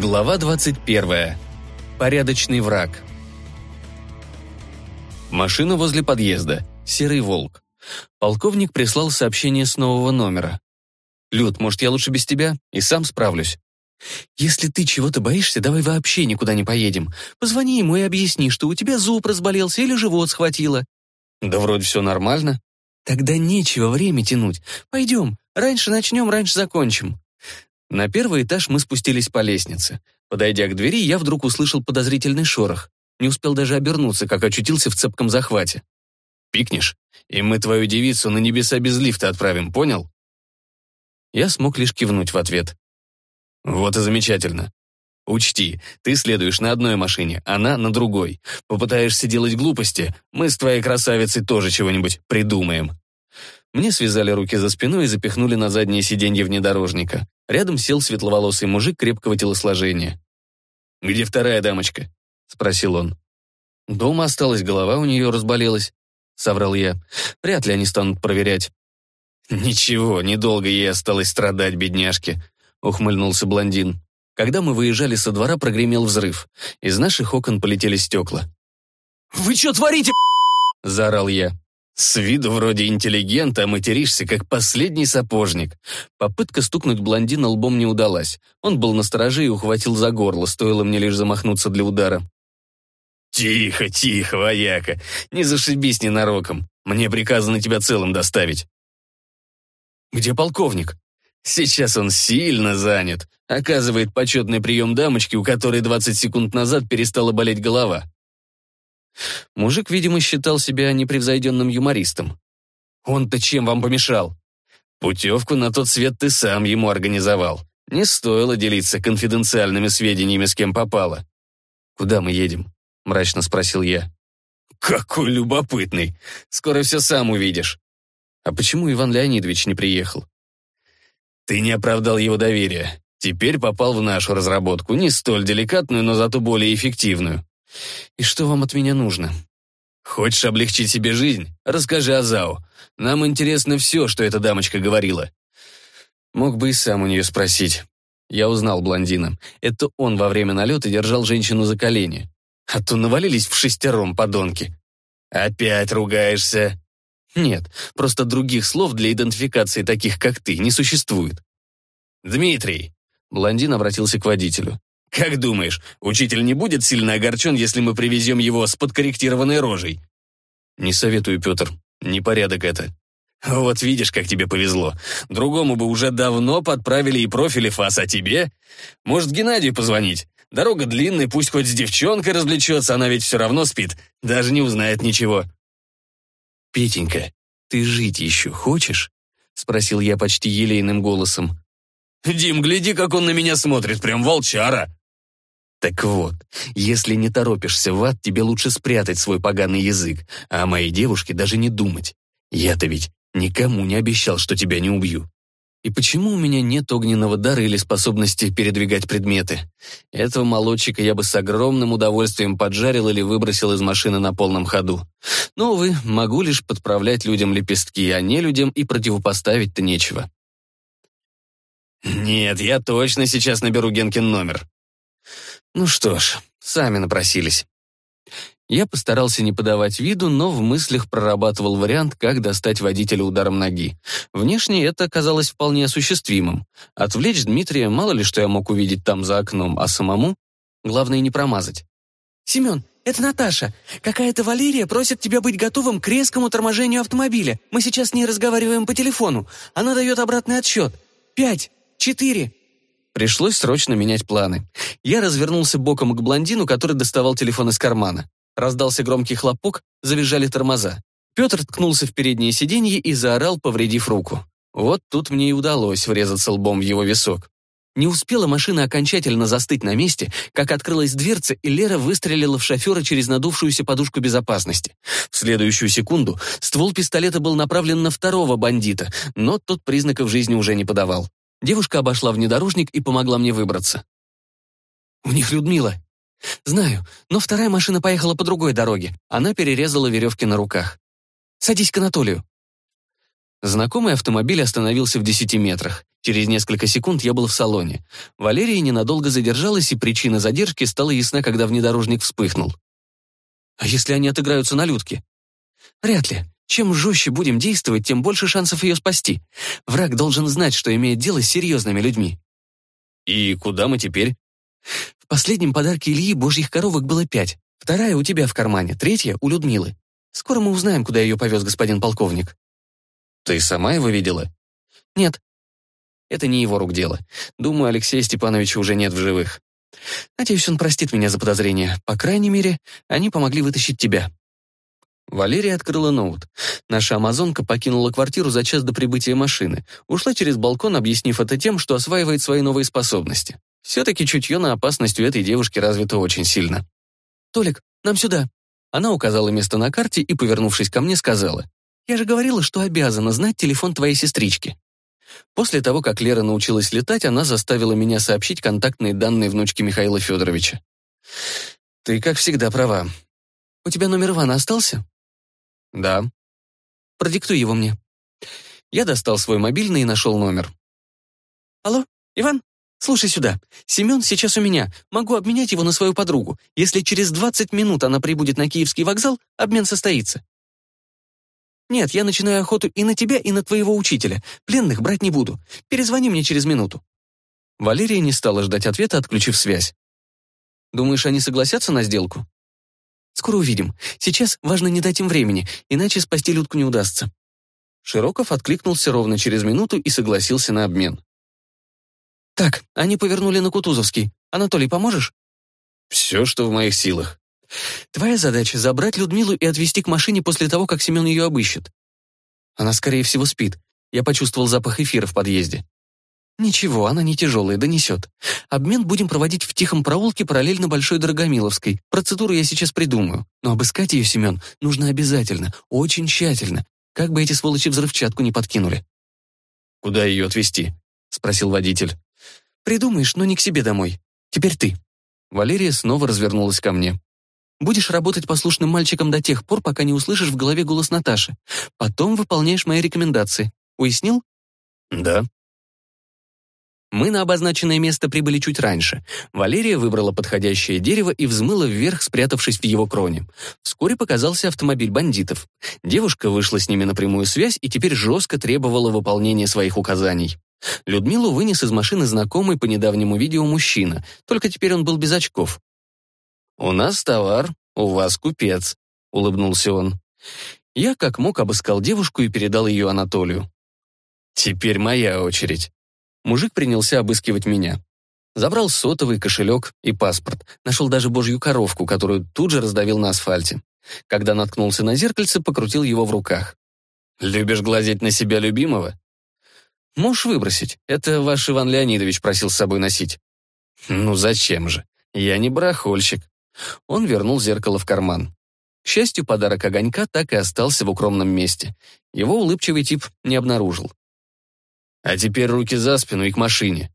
Глава 21. Порядочный враг. Машина возле подъезда. Серый волк. Полковник прислал сообщение с нового номера. «Люд, может, я лучше без тебя? И сам справлюсь». «Если ты чего-то боишься, давай вообще никуда не поедем. Позвони ему и объясни, что у тебя зуб разболелся или живот схватило». «Да вроде все нормально». «Тогда нечего время тянуть. Пойдем. Раньше начнем, раньше закончим». На первый этаж мы спустились по лестнице. Подойдя к двери, я вдруг услышал подозрительный шорох. Не успел даже обернуться, как очутился в цепком захвате. «Пикнешь, и мы твою девицу на небеса без лифта отправим, понял?» Я смог лишь кивнуть в ответ. «Вот и замечательно. Учти, ты следуешь на одной машине, она на другой. Попытаешься делать глупости, мы с твоей красавицей тоже чего-нибудь придумаем». Мне связали руки за спиной и запихнули на заднее сиденье внедорожника. Рядом сел светловолосый мужик крепкого телосложения. «Где вторая дамочка?» — спросил он. «Дома осталась, голова у нее разболелась», — соврал я. «Вряд ли они станут проверять». «Ничего, недолго ей осталось страдать, бедняжке», — ухмыльнулся блондин. Когда мы выезжали со двора, прогремел взрыв. Из наших окон полетели стекла. «Вы что творите?» — заорал я. С виду вроде интеллигента, а материшься, как последний сапожник. Попытка стукнуть блондина лбом не удалась. Он был настороже и ухватил за горло, стоило мне лишь замахнуться для удара. «Тихо, тихо, вояка, не зашибись ненароком. Мне приказано тебя целым доставить». «Где полковник?» «Сейчас он сильно занят. Оказывает почетный прием дамочки, у которой 20 секунд назад перестала болеть голова». Мужик, видимо, считал себя непревзойденным юмористом. «Он-то чем вам помешал?» «Путевку на тот свет ты сам ему организовал. Не стоило делиться конфиденциальными сведениями, с кем попало». «Куда мы едем?» — мрачно спросил я. «Какой любопытный! Скоро все сам увидишь». «А почему Иван Леонидович не приехал?» «Ты не оправдал его доверия. Теперь попал в нашу разработку, не столь деликатную, но зато более эффективную. И что вам от меня нужно? Хочешь облегчить себе жизнь? Расскажи о Зао. Нам интересно все, что эта дамочка говорила. Мог бы и сам у нее спросить. Я узнал блондина. Это он во время налета держал женщину за колени. А то навалились в шестером подонки. Опять ругаешься? Нет, просто других слов для идентификации таких, как ты, не существует. Дмитрий. Блондин обратился к водителю. Как думаешь, учитель не будет сильно огорчен, если мы привезем его с подкорректированной рожей? Не советую, Петр. Непорядок это. Вот видишь, как тебе повезло. Другому бы уже давно подправили и профили фас, а тебе? Может, Геннадию позвонить? Дорога длинная, пусть хоть с девчонкой развлечется, она ведь все равно спит. Даже не узнает ничего. Петенька, ты жить еще хочешь? Спросил я почти елейным голосом. Дим, гляди, как он на меня смотрит, прям волчара. Так вот, если не торопишься в ад, тебе лучше спрятать свой поганый язык, а о моей девушке даже не думать. Я-то ведь никому не обещал, что тебя не убью. И почему у меня нет огненного дара или способности передвигать предметы? Этого молодчика я бы с огромным удовольствием поджарил или выбросил из машины на полном ходу. Но, увы, могу лишь подправлять людям лепестки, а не людям и противопоставить-то нечего. «Нет, я точно сейчас наберу Генкин номер», ну что ж, сами напросились. Я постарался не подавать виду, но в мыслях прорабатывал вариант, как достать водителя ударом ноги. Внешне это казалось вполне осуществимым. Отвлечь Дмитрия мало ли что я мог увидеть там за окном, а самому главное не промазать. «Семен, это Наташа. Какая-то Валерия просит тебя быть готовым к резкому торможению автомобиля. Мы сейчас с ней разговариваем по телефону. Она дает обратный отсчет. Пять, четыре, Пришлось срочно менять планы. Я развернулся боком к блондину, который доставал телефон из кармана. Раздался громкий хлопок, завизжали тормоза. Петр ткнулся в переднее сиденье и заорал, повредив руку. Вот тут мне и удалось врезаться лбом в его висок. Не успела машина окончательно застыть на месте, как открылась дверца, и Лера выстрелила в шофера через надувшуюся подушку безопасности. В следующую секунду ствол пистолета был направлен на второго бандита, но тот признаков жизни уже не подавал. Девушка обошла внедорожник и помогла мне выбраться. «У них Людмила». «Знаю, но вторая машина поехала по другой дороге. Она перерезала веревки на руках. Садись к Анатолию». Знакомый автомобиль остановился в десяти метрах. Через несколько секунд я был в салоне. Валерия ненадолго задержалась, и причина задержки стала ясна, когда внедорожник вспыхнул. «А если они отыграются на Людке?» «Вряд ли. Чем жестче будем действовать, тем больше шансов ее спасти. Враг должен знать, что имеет дело с серьезными людьми». «И куда мы теперь?» «В последнем подарке Ильи божьих коровок было пять. Вторая у тебя в кармане, третья у Людмилы. Скоро мы узнаем, куда ее повез господин полковник». Ты сама его видела? Нет. Это не его рук дело. Думаю, Алексея Степановича уже нет в живых. Надеюсь, он простит меня за подозрения. По крайней мере, они помогли вытащить тебя. Валерия открыла ноут. Наша амазонка покинула квартиру за час до прибытия машины. Ушла через балкон, объяснив это тем, что осваивает свои новые способности. Все-таки чутье на опасность у этой девушки развито очень сильно. «Толик, нам сюда!» Она указала место на карте и, повернувшись ко мне, сказала. Я же говорила, что обязана знать телефон твоей сестрички. После того, как Лера научилась летать, она заставила меня сообщить контактные данные внучки Михаила Федоровича. Ты, как всегда, права. У тебя номер Ивана остался? Да. Продиктуй его мне. Я достал свой мобильный и нашел номер. Алло, Иван? Слушай сюда. Семен сейчас у меня. Могу обменять его на свою подругу. Если через 20 минут она прибудет на Киевский вокзал, обмен состоится. «Нет, я начинаю охоту и на тебя, и на твоего учителя. Пленных брать не буду. Перезвони мне через минуту». Валерия не стала ждать ответа, отключив связь. «Думаешь, они согласятся на сделку?» «Скоро увидим. Сейчас важно не дать им времени, иначе спасти Людку не удастся». Широков откликнулся ровно через минуту и согласился на обмен. «Так, они повернули на Кутузовский. Анатолий, поможешь?» «Все, что в моих силах». Твоя задача — забрать Людмилу и отвезти к машине после того, как Семен ее обыщет. Она, скорее всего, спит. Я почувствовал запах эфира в подъезде. Ничего, она не тяжелая, донесет. Обмен будем проводить в тихом проулке параллельно Большой Дорогомиловской. Процедуру я сейчас придумаю. Но обыскать ее, Семен, нужно обязательно, очень тщательно. Как бы эти сволочи взрывчатку не подкинули. «Куда ее отвезти?» — спросил водитель. «Придумаешь, но не к себе домой. Теперь ты». Валерия снова развернулась ко мне. Будешь работать послушным мальчиком до тех пор, пока не услышишь в голове голос Наташи. Потом выполняешь мои рекомендации. Уяснил? Да. Мы на обозначенное место прибыли чуть раньше. Валерия выбрала подходящее дерево и взмыла вверх, спрятавшись в его кроне. Вскоре показался автомобиль бандитов. Девушка вышла с ними на прямую связь и теперь жестко требовала выполнения своих указаний. Людмилу вынес из машины знакомый по недавнему видео мужчина, только теперь он был без очков. «У нас товар, у вас купец», — улыбнулся он. Я как мог обыскал девушку и передал ее Анатолию. «Теперь моя очередь». Мужик принялся обыскивать меня. Забрал сотовый, кошелек и паспорт. Нашел даже божью коровку, которую тут же раздавил на асфальте. Когда наткнулся на зеркальце, покрутил его в руках. «Любишь глазеть на себя любимого?» «Можешь выбросить. Это ваш Иван Леонидович просил с собой носить». «Ну зачем же? Я не барахольщик. Он вернул зеркало в карман. К счастью, подарок огонька так и остался в укромном месте. Его улыбчивый тип не обнаружил. А теперь руки за спину и к машине.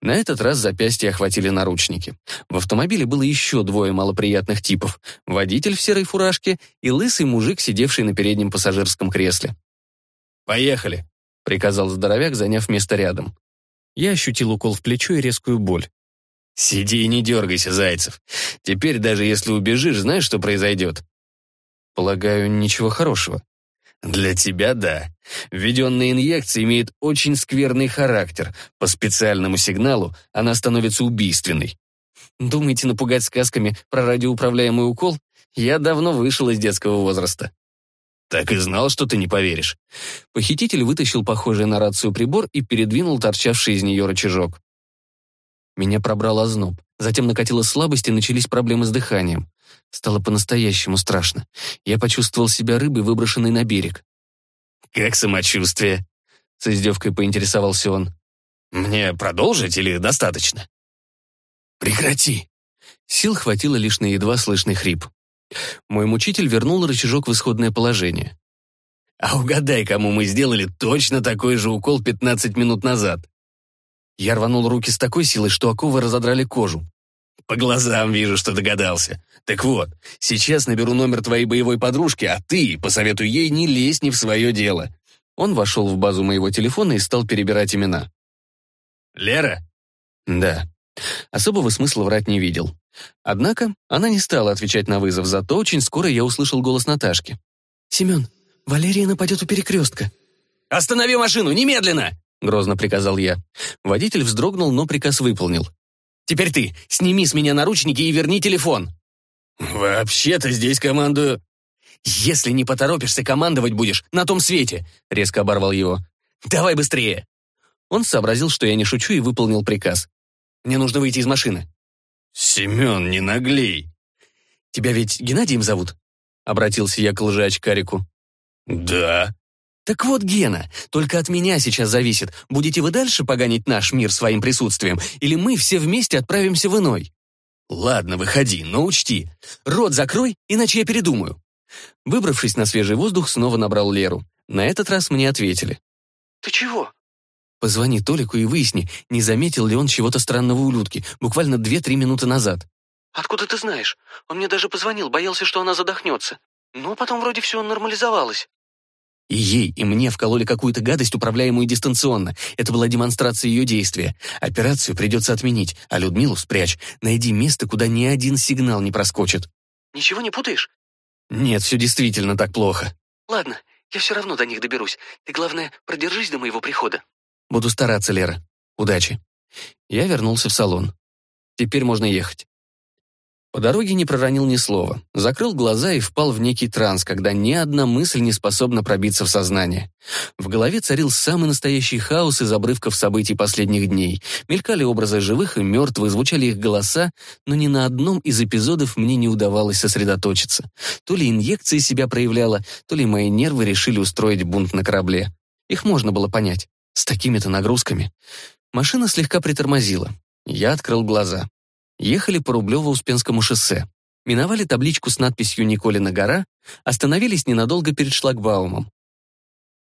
На этот раз запястья охватили наручники. В автомобиле было еще двое малоприятных типов. Водитель в серой фуражке и лысый мужик, сидевший на переднем пассажирском кресле. «Поехали», — приказал здоровяк, заняв место рядом. Я ощутил укол в плечо и резкую боль. «Сиди и не дергайся, Зайцев. Теперь даже если убежишь, знаешь, что произойдет?» «Полагаю, ничего хорошего». «Для тебя — да. Введенная инъекция имеет очень скверный характер. По специальному сигналу она становится убийственной. Думаете напугать сказками про радиоуправляемый укол? Я давно вышел из детского возраста». «Так и знал, что ты не поверишь». Похититель вытащил похожий на рацию прибор и передвинул торчавший из нее рычажок. Меня пробрал озноб. Затем накатила слабость и начались проблемы с дыханием. Стало по-настоящему страшно. Я почувствовал себя рыбой, выброшенной на берег. «Как самочувствие?» — с издевкой поинтересовался он. «Мне продолжить или достаточно?» «Прекрати!» Сил хватило лишь на едва слышный хрип. Мой мучитель вернул рычажок в исходное положение. «А угадай, кому мы сделали точно такой же укол 15 минут назад?» Я рванул руки с такой силой, что оковы разодрали кожу. По глазам вижу, что догадался. Так вот, сейчас наберу номер твоей боевой подружки, а ты посоветуй ей не лезть не в свое дело. Он вошел в базу моего телефона и стал перебирать имена. «Лера?» «Да». Особого смысла врать не видел. Однако она не стала отвечать на вызов, зато очень скоро я услышал голос Наташки. «Семен, Валерия нападет у перекрестка». «Останови машину, немедленно!» — грозно приказал я. Водитель вздрогнул, но приказ выполнил. «Теперь ты, сними с меня наручники и верни телефон!» «Вообще-то здесь командую...» «Если не поторопишься, командовать будешь на том свете!» — резко оборвал его. «Давай быстрее!» Он сообразил, что я не шучу, и выполнил приказ. «Мне нужно выйти из машины». «Семен, не наглей!» «Тебя ведь Геннадием зовут?» — обратился я к лжеочкарику. «Да». «Так вот, Гена, только от меня сейчас зависит, будете вы дальше поганить наш мир своим присутствием, или мы все вместе отправимся в иной?» «Ладно, выходи, но учти. Рот закрой, иначе я передумаю». Выбравшись на свежий воздух, снова набрал Леру. На этот раз мне ответили. «Ты чего?» «Позвони Толику и выясни, не заметил ли он чего-то странного у Людки, буквально две-три минуты назад». «Откуда ты знаешь? Он мне даже позвонил, боялся, что она задохнется. Но потом вроде все нормализовалось». И ей, и мне вкололи какую-то гадость, управляемую дистанционно. Это была демонстрация ее действия. Операцию придется отменить, а Людмилу спрячь. Найди место, куда ни один сигнал не проскочит. «Ничего не путаешь?» Нет, все действительно так плохо. «Ладно, я все равно до них доберусь. Ты, главное, продержись до моего прихода». Буду стараться, Лера. Удачи. Я вернулся в салон. Теперь можно ехать. По дороге не проронил ни слова. Закрыл глаза и впал в некий транс, когда ни одна мысль не способна пробиться в сознание. В голове царил самый настоящий хаос из обрывков событий последних дней. Мелькали образы живых и мертвых, звучали их голоса, но ни на одном из эпизодов мне не удавалось сосредоточиться. То ли инъекция себя проявляла, то ли мои нервы решили устроить бунт на корабле. Их можно было понять. С такими-то нагрузками. Машина слегка притормозила. Я открыл глаза. Ехали по Рублево-Успенскому шоссе. Миновали табличку с надписью «Николина гора», остановились ненадолго перед шлагбаумом.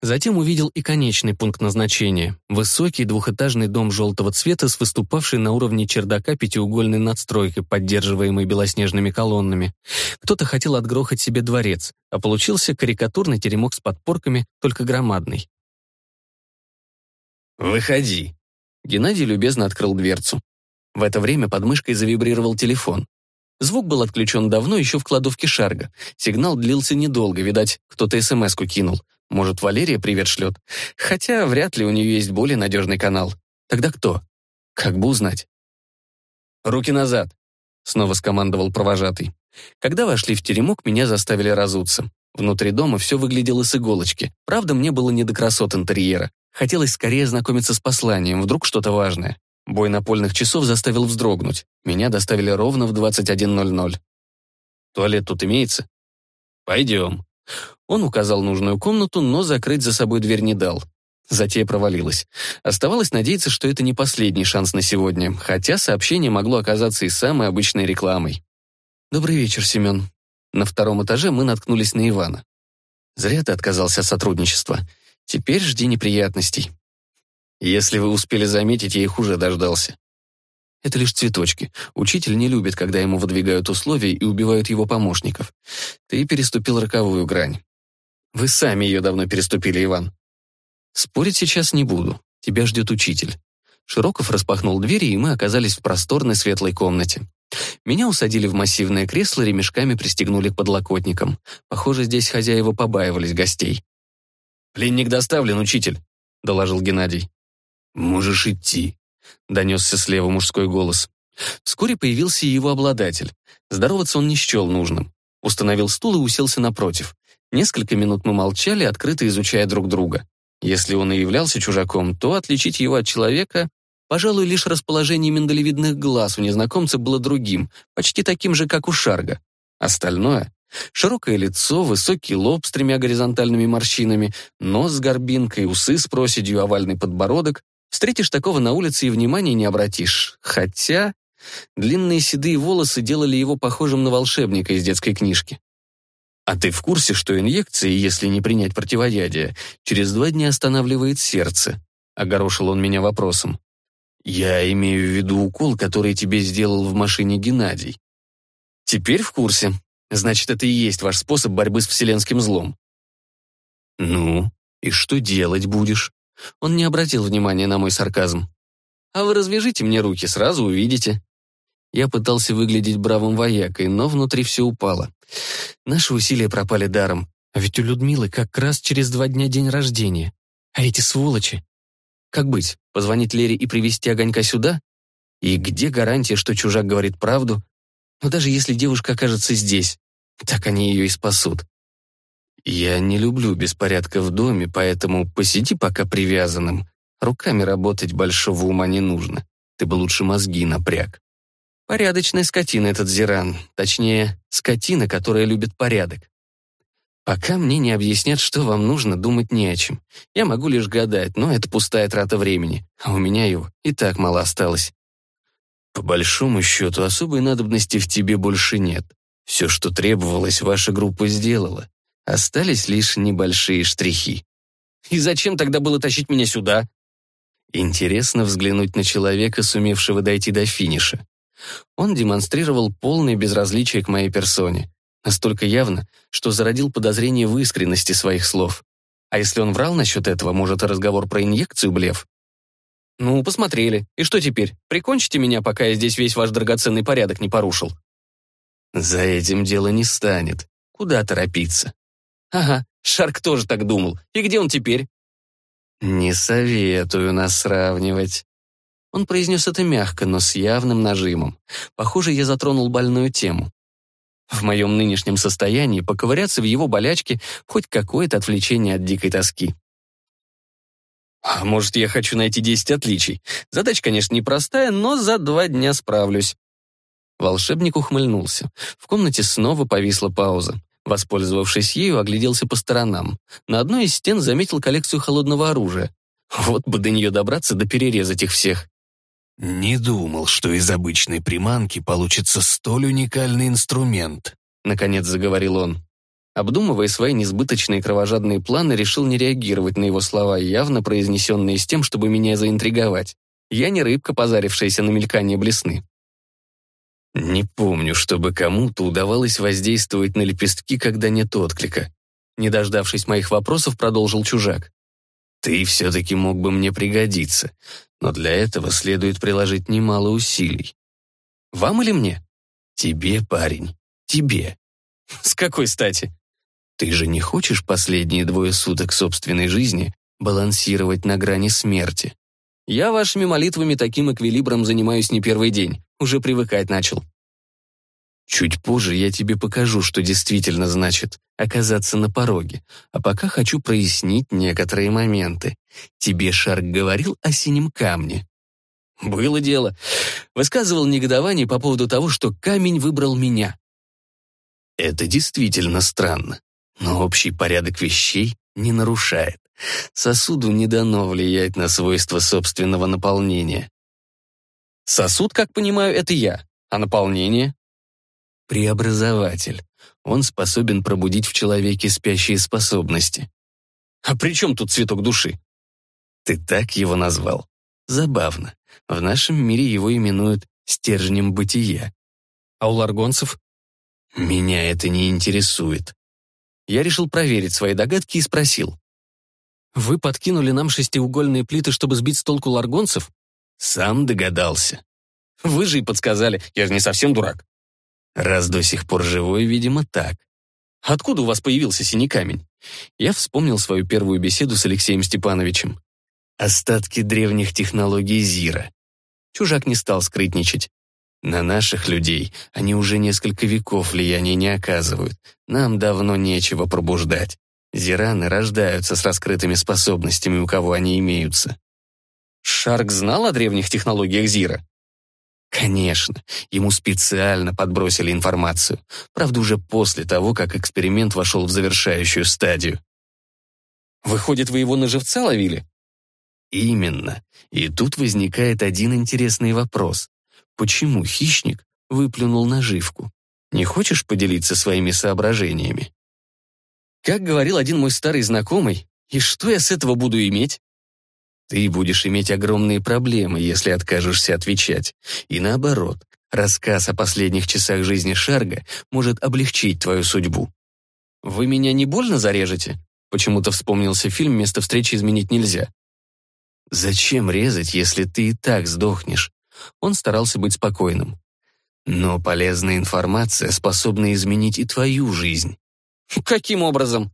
Затем увидел и конечный пункт назначения — высокий двухэтажный дом желтого цвета с выступавшей на уровне чердака пятиугольной надстройкой, поддерживаемой белоснежными колоннами. Кто-то хотел отгрохать себе дворец, а получился карикатурный теремок с подпорками, только громадный. «Выходи». Геннадий любезно открыл дверцу. В это время под мышкой завибрировал телефон. Звук был отключен давно, еще в кладовке Шарга. Сигнал длился недолго, видать, кто-то СМС-ку кинул. Может, Валерия привет шлет. Хотя вряд ли у нее есть более надежный канал. Тогда кто? Как бы узнать? «Руки назад!» — снова скомандовал провожатый. Когда вошли в теремок, меня заставили разуться. Внутри дома все выглядело с иголочки. Правда, мне было не до красот интерьера. Хотелось скорее знакомиться с посланием, вдруг что-то важное. Бой напольных часов заставил вздрогнуть. Меня доставили ровно в 21.00. Туалет тут имеется? Пойдем. Он указал нужную комнату, но закрыть за собой дверь не дал. Затея провалилась. Оставалось надеяться, что это не последний шанс на сегодня, хотя сообщение могло оказаться и самой обычной рекламой. «Добрый вечер, Семен». На втором этаже мы наткнулись на Ивана. «Зря ты отказался от сотрудничества. Теперь жди неприятностей. Если вы успели заметить, я их уже дождался. Это лишь цветочки. Учитель не любит, когда ему выдвигают условия и убивают его помощников. Ты переступил роковую грань. Вы сами ее давно переступили, Иван. Спорить сейчас не буду. Тебя ждет учитель. Широков распахнул двери, и мы оказались в просторной светлой комнате. Меня усадили в массивное кресло, ремешками пристегнули к подлокотникам. Похоже, здесь хозяева побаивались гостей. «Пленник доставлен, учитель», — доложил Геннадий. «Можешь идти», — донесся слева мужской голос. Вскоре появился и его обладатель. Здороваться он не счел нужным. Установил стул и уселся напротив. Несколько минут мы молчали, открыто изучая друг друга. Если он и являлся чужаком, то отличить его от человека, пожалуй, лишь расположение миндалевидных глаз у незнакомца было другим, почти таким же, как у Шарга. Остальное Широкое лицо, высокий лоб с тремя горизонтальными морщинами, нос с горбинкой, усы с проседью, овальный подбородок. Встретишь такого на улице и внимания не обратишь. Хотя длинные седые волосы делали его похожим на волшебника из детской книжки. А ты в курсе, что инъекции, если не принять противоядие, через два дня останавливает сердце? Огорошил он меня вопросом. Я имею в виду укол, который тебе сделал в машине Геннадий. Теперь в курсе, Значит, это и есть ваш способ борьбы с вселенским злом. Ну, И что делать будешь? Он не обратил внимания на мой сарказм. А вы развяжите мне руки, сразу увидите. Я пытался выглядеть бравым воякой, но внутри все упало. Наши усилия пропали даром. А ведь у Людмилы как раз через два дня день рождения. А эти сволочи. Как быть, позвонить Лере и привести огонька сюда? И где гарантия, что чужак говорит правду? Но даже если девушка окажется здесь, так они ее и спасут. Я не люблю беспорядка в доме, поэтому посиди пока привязанным. Руками работать большого ума не нужно. Ты бы лучше мозги напряг. Порядочная скотина этот Зиран. Точнее, скотина, которая любит порядок. Пока мне не объяснят, что вам нужно, думать не о чем. Я могу лишь гадать, но это пустая трата времени, а у меня его и так мало осталось. По большому счету, особой надобности в тебе больше нет. Все, что требовалось, ваша группа сделала. Остались лишь небольшие штрихи. И зачем тогда было тащить меня сюда? Интересно взглянуть на человека, сумевшего дойти до финиша. Он демонстрировал полное безразличие к моей персоне. Настолько явно, что зародил подозрение в искренности своих слов. А если он врал насчет этого, может, разговор про инъекцию блеф? Ну, посмотрели. И что теперь? Прикончите меня, пока я здесь весь ваш драгоценный порядок не порушил. За этим дело не станет. Куда торопиться? Ага, Шарк тоже так думал. И где он теперь? Не советую нас сравнивать. Он произнес это мягко, но с явным нажимом. Похоже, я затронул больную тему. В моем нынешнем состоянии поковыряться в его болячке хоть какое-то отвлечение от дикой тоски. А может, я хочу найти 10 отличий. Задача, конечно, непростая, но за два дня справлюсь. Волшебник ухмыльнулся. В комнате снова повисла пауза. Воспользовавшись ею, огляделся по сторонам. На одной из стен заметил коллекцию холодного оружия. Вот бы до нее добраться да перерезать их всех. «Не думал, что из обычной приманки получится столь уникальный инструмент», — наконец заговорил он. Обдумывая свои несбыточные кровожадные планы, решил не реагировать на его слова, явно произнесенные с тем, чтобы меня заинтриговать. Я не рыбка, позарившаяся на мелькание блесны. Не помню, чтобы кому-то удавалось воздействовать на лепестки, когда нет отклика. Не дождавшись моих вопросов, продолжил чужак. Ты все-таки мог бы мне пригодиться, но для этого следует приложить немало усилий. Вам или мне? Тебе, парень, тебе. С какой стати? Ты же не хочешь последние двое суток собственной жизни балансировать на грани смерти? Я вашими молитвами таким эквилибром занимаюсь не первый день, уже привыкать начал. Чуть позже я тебе покажу, что действительно значит оказаться на пороге, а пока хочу прояснить некоторые моменты. Тебе Шарк говорил о синем камне? Было дело. Высказывал негодование по поводу того, что камень выбрал меня. Это действительно странно, но общий порядок вещей не нарушает. Сосуду не дано влиять на свойства собственного наполнения. Сосуд, как понимаю, это я, а наполнение преобразователь. Он способен пробудить в человеке спящие способности. А при чем тут цветок души? Ты так его назвал. Забавно. В нашем мире его именуют стержнем бытия. А у ларгонцев? Меня это не интересует. Я решил проверить свои догадки и спросил. Вы подкинули нам шестиугольные плиты, чтобы сбить с толку ларгонцев? Сам догадался. Вы же и подсказали, я же не совсем дурак. Раз до сих пор живой, видимо, так. Откуда у вас появился синий камень? Я вспомнил свою первую беседу с Алексеем Степановичем. Остатки древних технологий Зира. Чужак не стал скрытничать. На наших людей они уже несколько веков влияния не оказывают. Нам давно нечего пробуждать. Зираны рождаются с раскрытыми способностями, у кого они имеются. Шарк знал о древних технологиях Зира? Конечно, ему специально подбросили информацию. Правда, уже после того, как эксперимент вошел в завершающую стадию. Выходит, вы его на живца ловили? Именно. И тут возникает один интересный вопрос. Почему хищник выплюнул наживку? Не хочешь поделиться своими соображениями? Как говорил один мой старый знакомый, и что я с этого буду иметь? Ты будешь иметь огромные проблемы, если откажешься отвечать. И наоборот, рассказ о последних часах жизни Шарга может облегчить твою судьбу. Вы меня не больно зарежете? Почему-то вспомнился фильм «Место встречи изменить нельзя». «Зачем резать, если ты и так сдохнешь?» Он старался быть спокойным. «Но полезная информация способна изменить и твою жизнь». «Каким образом?»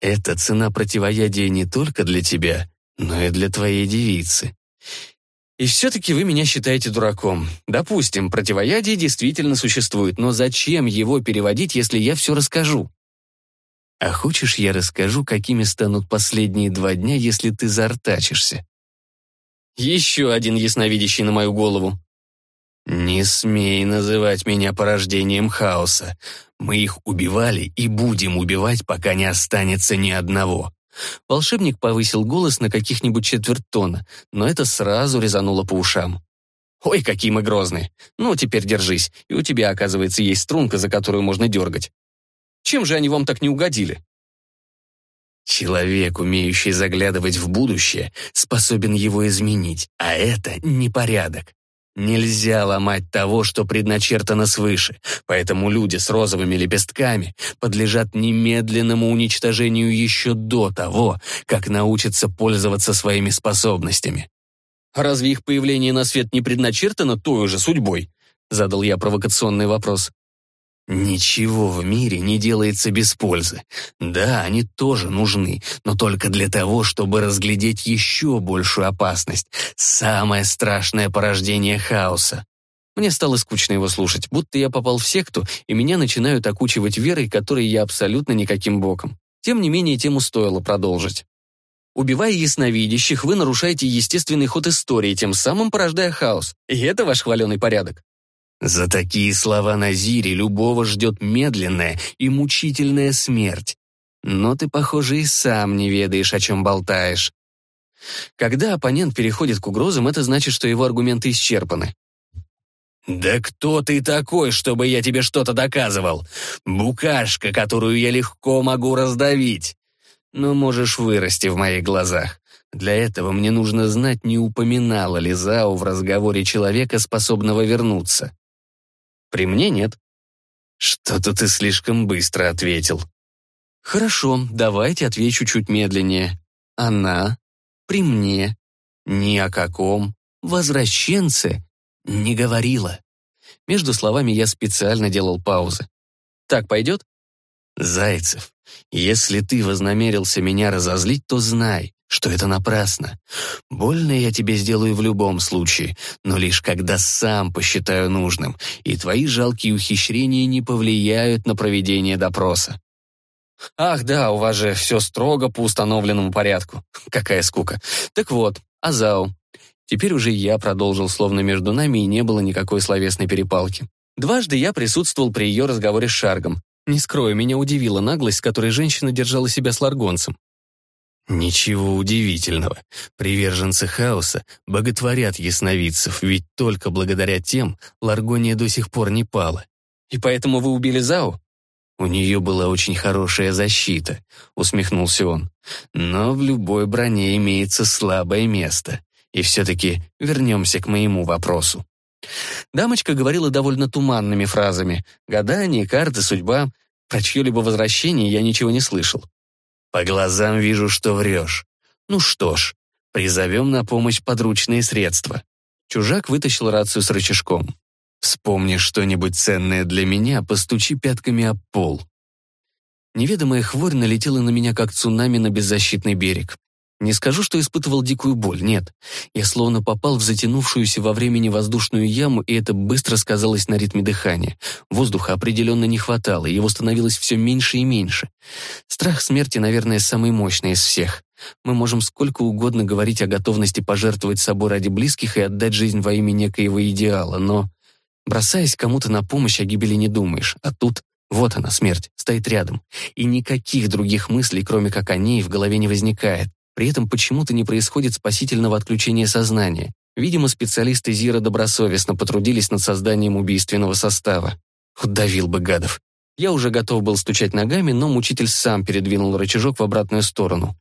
«Это цена противоядия не только для тебя, но и для твоей девицы. И все-таки вы меня считаете дураком. Допустим, противоядие действительно существует, но зачем его переводить, если я все расскажу? А хочешь, я расскажу, какими станут последние два дня, если ты зартачишься? Еще один ясновидящий на мою голову. Не смей называть меня порождением хаоса. Мы их убивали и будем убивать, пока не останется ни одного. Волшебник повысил голос на каких-нибудь четверть тона, но это сразу резануло по ушам. «Ой, какие мы грозные! Ну, теперь держись, и у тебя, оказывается, есть струнка, за которую можно дергать. Чем же они вам так не угодили?» Человек, умеющий заглядывать в будущее, способен его изменить, а это непорядок. Нельзя ломать того, что предначертано свыше, поэтому люди с розовыми лепестками подлежат немедленному уничтожению еще до того, как научатся пользоваться своими способностями. «Разве их появление на свет не предначертано той же судьбой?» Задал я провокационный вопрос. Ничего в мире не делается без пользы. Да, они тоже нужны, но только для того, чтобы разглядеть еще большую опасность. Самое страшное порождение хаоса. Мне стало скучно его слушать, будто я попал в секту, и меня начинают окучивать верой, которой я абсолютно никаким боком. Тем не менее, тему стоило продолжить. Убивая ясновидящих, вы нарушаете естественный ход истории, тем самым порождая хаос. И это ваш хваленый порядок. За такие слова Назири любого ждет медленная и мучительная смерть. Но ты, похоже, и сам не ведаешь, о чем болтаешь. Когда оппонент переходит к угрозам, это значит, что его аргументы исчерпаны. «Да кто ты такой, чтобы я тебе что-то доказывал? Букашка, которую я легко могу раздавить. Но можешь вырасти в моих глазах. Для этого мне нужно знать, не упоминала ли Зао в разговоре человека, способного вернуться. При мне нет. Что-то ты слишком быстро ответил. Хорошо, давайте отвечу чуть медленнее. Она при мне ни о каком возвращенце не говорила. Между словами я специально делал паузы. Так пойдет? Зайцев, если ты вознамерился меня разозлить, то знай, что это напрасно. Больно я тебе сделаю в любом случае, но лишь когда сам посчитаю нужным, и твои жалкие ухищрения не повлияют на проведение допроса. Ах да, у вас же все строго по установленному порядку. Какая скука. Так вот, Азау. Теперь уже я продолжил, словно между нами и не было никакой словесной перепалки. Дважды я присутствовал при ее разговоре с Шаргом. Не скрою, меня удивила наглость, с которой женщина держала себя с ларгонцем. Ничего удивительного. Приверженцы хаоса боготворят ясновидцев, ведь только благодаря тем Ларгония до сих пор не пала. И поэтому вы убили Зао? У нее была очень хорошая защита, усмехнулся он. Но в любой броне имеется слабое место. И все-таки вернемся к моему вопросу. Дамочка говорила довольно туманными фразами. Гадание, карты, судьба. Про чье-либо возвращение я ничего не слышал. По глазам вижу, что врешь. Ну что ж, призовем на помощь подручные средства. Чужак вытащил рацию с рычажком. Вспомни что-нибудь ценное для меня, постучи пятками об пол. Неведомая хворь налетела на меня, как цунами на беззащитный берег. Не скажу, что испытывал дикую боль, нет. Я словно попал в затянувшуюся во времени воздушную яму, и это быстро сказалось на ритме дыхания. Воздуха определенно не хватало, его становилось все меньше и меньше. Страх смерти, наверное, самый мощный из всех. Мы можем сколько угодно говорить о готовности пожертвовать собой ради близких и отдать жизнь во имя некоего идеала, но, бросаясь кому-то на помощь, о гибели не думаешь, а тут вот она, смерть, стоит рядом, и никаких других мыслей, кроме как о ней, в голове не возникает. При этом почему-то не происходит спасительного отключения сознания. Видимо, специалисты Зира добросовестно потрудились над созданием убийственного состава. Удавил бы гадов. Я уже готов был стучать ногами, но мучитель сам передвинул рычажок в обратную сторону.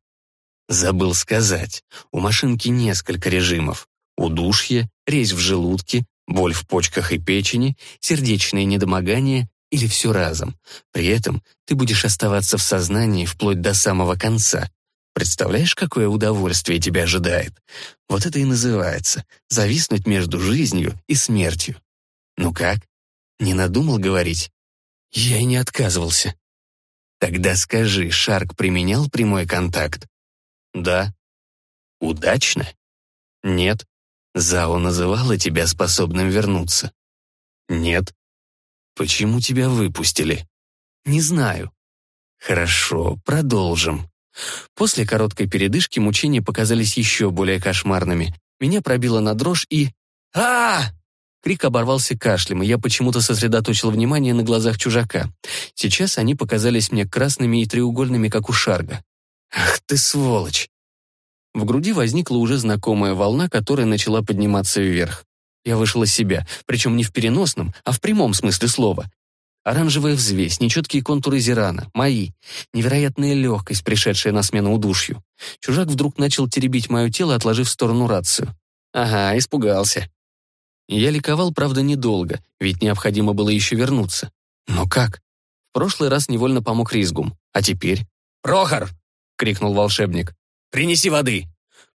Забыл сказать, у машинки несколько режимов. Удушье, резь в желудке, боль в почках и печени, сердечное недомогание, или все разом. При этом ты будешь оставаться в сознании вплоть до самого конца. Представляешь, какое удовольствие тебя ожидает? Вот это и называется зависнуть между жизнью и смертью. Ну как? Не надумал говорить? Я и не отказывался. Тогда скажи, Шарк применял прямой контакт? Да. Удачно? Нет. Зао называла тебя способным вернуться? Нет. Почему тебя выпустили? Не знаю. Хорошо, продолжим. После короткой передышки мучения показались еще более кошмарными. Меня пробило на дрожь и... а, Крик оборвался кашлем, и я почему-то сосредоточил внимание на глазах чужака. Сейчас они показались мне красными и треугольными, как у шарга. «Ах ты сволочь!» В груди возникла уже знакомая волна, которая начала подниматься вверх. Я вышел из себя, причем не в переносном, а в прямом смысле слова. Оранжевая взвесь, нечеткие контуры Зирана, мои. Невероятная легкость, пришедшая на смену удушью. Чужак вдруг начал теребить мое тело, отложив в сторону рацию. Ага, испугался. Я ликовал, правда, недолго, ведь необходимо было еще вернуться. Но как? В прошлый раз невольно помог Ризгум. А теперь? «Прохор!» — крикнул волшебник. «Принеси воды!»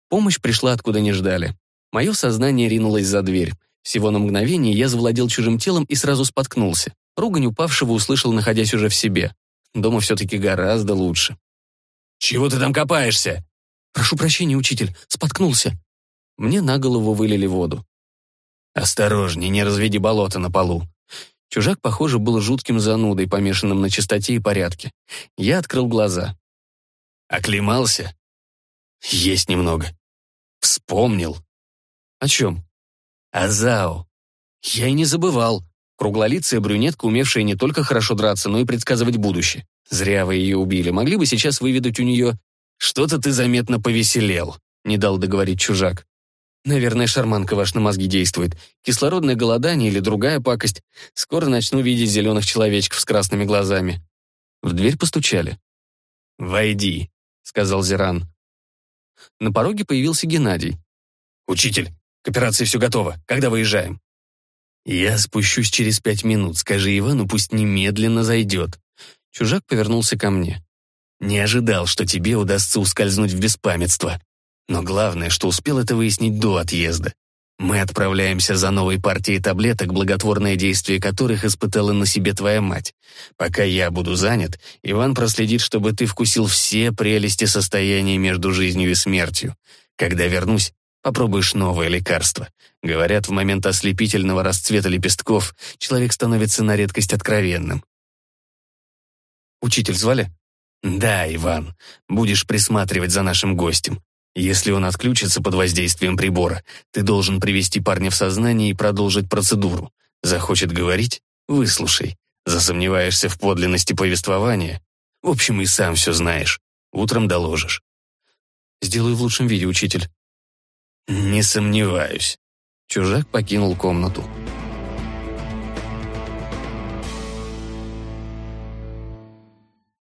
Помощь пришла, откуда не ждали. Мое сознание ринулось за дверь. Всего на мгновение я завладел чужим телом и сразу споткнулся. Ругань упавшего услышал, находясь уже в себе. Дома все-таки гораздо лучше. «Чего ты там копаешься?» «Прошу прощения, учитель, споткнулся». Мне на голову вылили воду. «Осторожней, не разведи болото на полу». Чужак, похоже, был жутким занудой, помешанным на чистоте и порядке. Я открыл глаза. «Оклемался?» «Есть немного». «Вспомнил». «О чем?» «О Зао». «Я и не забывал. Круглолицая брюнетка, умевшая не только хорошо драться, но и предсказывать будущее. Зря вы ее убили. Могли бы сейчас выведать у нее... Что-то ты заметно повеселел», — не дал договорить чужак. Наверное, шарманка ваш на мозги действует. Кислородное голодание или другая пакость. Скоро начну видеть зеленых человечков с красными глазами. В дверь постучали. «Войди», — сказал Зиран. На пороге появился Геннадий. «Учитель, к операции все готово. Когда выезжаем?» «Я спущусь через пять минут. Скажи Ивану, пусть немедленно зайдет». Чужак повернулся ко мне. «Не ожидал, что тебе удастся ускользнуть в беспамятство. Но главное, что успел это выяснить до отъезда. Мы отправляемся за новой партией таблеток, благотворное действие которых испытала на себе твоя мать. Пока я буду занят, Иван проследит, чтобы ты вкусил все прелести состояния между жизнью и смертью. Когда вернусь, попробуешь новое лекарство. Говорят, в момент ослепительного расцвета лепестков человек становится на редкость откровенным. «Учитель звали?» «Да, Иван. Будешь присматривать за нашим гостем. Если он отключится под воздействием прибора, ты должен привести парня в сознание и продолжить процедуру. Захочет говорить — выслушай. Засомневаешься в подлинности повествования? В общем, и сам все знаешь. Утром доложишь. Сделаю в лучшем виде, учитель. Не сомневаюсь. Чужак покинул комнату.